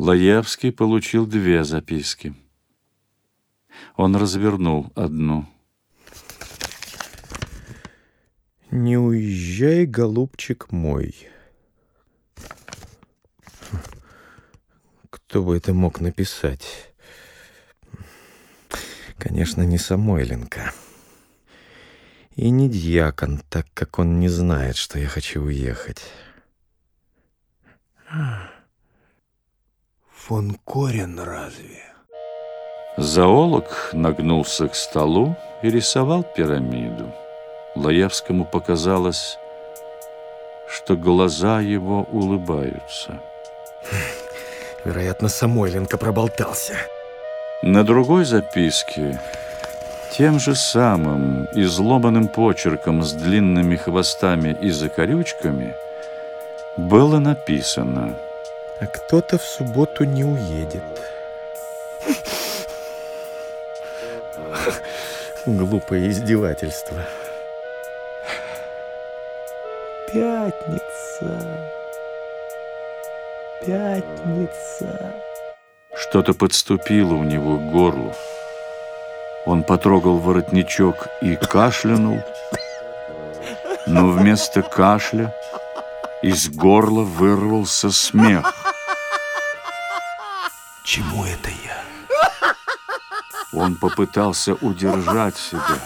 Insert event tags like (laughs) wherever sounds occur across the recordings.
Лаевский получил две записки. Он развернул одну. «Не уезжай, голубчик мой». Кто бы это мог написать? Конечно, не Самойленко. И не дьякон, так как он не знает, что я хочу уехать. Фон Корен разве? Зоолог нагнулся к столу и рисовал пирамиду. Лаевскому показалось, что глаза его улыбаются. (laughs) Вероятно, Самойленко проболтался. На другой записке тем же самым изломанным почерком с длинными хвостами и закорючками было написано «А кто-то в субботу не уедет». Глупое издевательство. Пятница. Пятница. Что-то подступило у него к горлу. Он потрогал воротничок и кашлянул, но вместо кашля из горла вырвался смех. Чему это я? Он попытался удержать себя,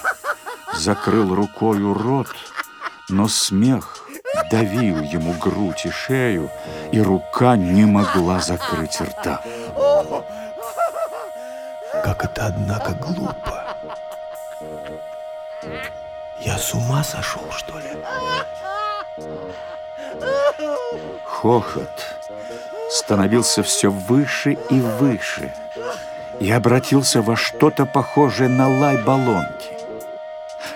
закрыл рукою рот, но смех давил ему грудь и шею, и рука не могла закрыть рта. Как это, однако, глупо. Я с ума сошел, что ли? Хохот становился все выше и выше и обратился во что-то похожее на лай баллонки.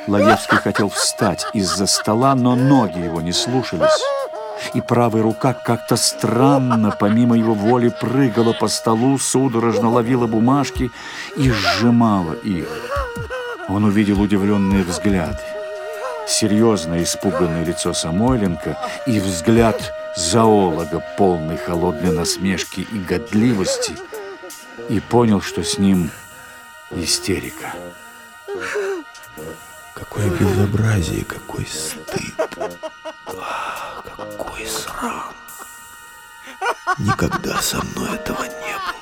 Лаевский хотел встать из-за стола, но ноги его не слушались. И правая рука как-то странно, помимо его воли, прыгала по столу, судорожно ловила бумажки и сжимала их. Он увидел удивленные взгляды. Серьезное испуганное лицо Самойленко и взгляд зоолога, полный холодной насмешки и годливости, и понял, что с ним истерика. Какое безобразие, какой стыд. Ах, какой срам. Никогда со мной этого не было.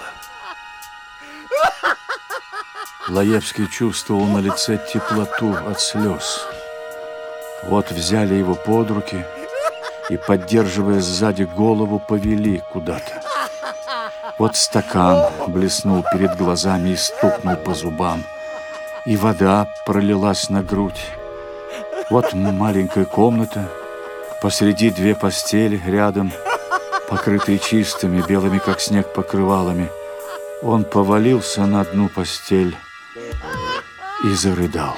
Лаевский чувствовал на лице теплоту от слез. Вот взяли его под руки и, поддерживая сзади голову, повели куда-то. Вот стакан блеснул перед глазами и стукнул по зубам и вода пролилась на грудь. Вот маленькая комната, посреди две постели рядом, покрытые чистыми, белыми, как снег, покрывалами. Он повалился на одну постель и зарыдал.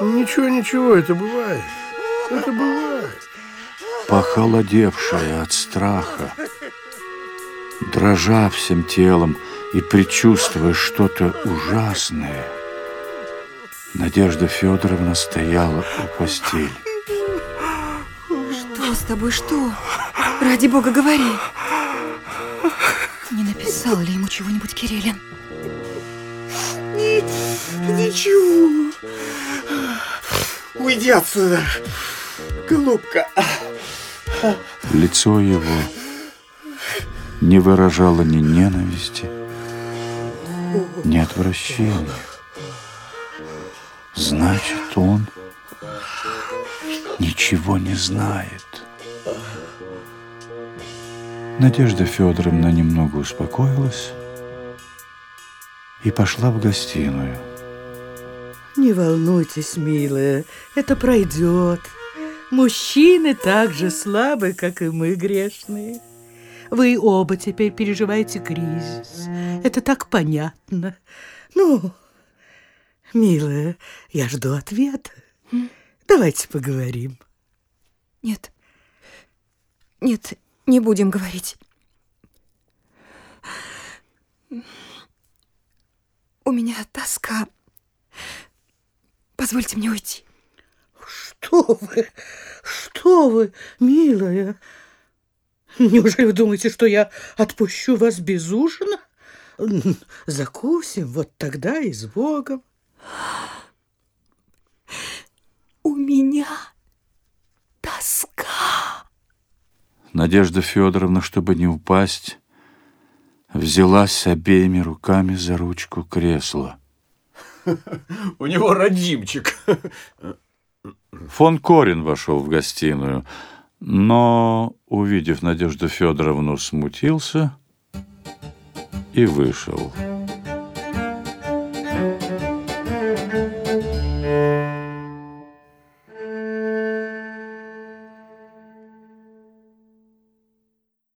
Ничего, ничего, это бывает. Это бывает. Похолодевшая от страха, дрожа всем телом и предчувствуя что-то ужасное, Надежда Федоровна стояла у постели. Что с тобой, что? Ради бога, говори. Не написал ли ему чего-нибудь Кириллин? Ничего. Уйди отсюда, голубка. Лицо его не выражало ни ненависти, ни отвращения. Значит, он ничего не знает. Надежда Федоровна немного успокоилась и пошла в гостиную. Не волнуйтесь, милая, это пройдет. Мужчины так же слабы, как и мы, грешные. Вы оба теперь переживаете кризис. Это так понятно. Ну, Милая, я жду ответа. Давайте поговорим. Нет. Нет, не будем говорить. У меня тоска. Позвольте мне уйти. Что вы? Что вы, милая? Неужели вы думаете, что я отпущу вас без ужина? Закусим, вот тогда и с Богом. У меня тоска. Надежда Федоровна, чтобы не упасть, взялась обеими руками за ручку кресла. У него родимчик. Фон Корин вошел в гостиную, но, увидев Надежду Федоровну, смутился и вышел.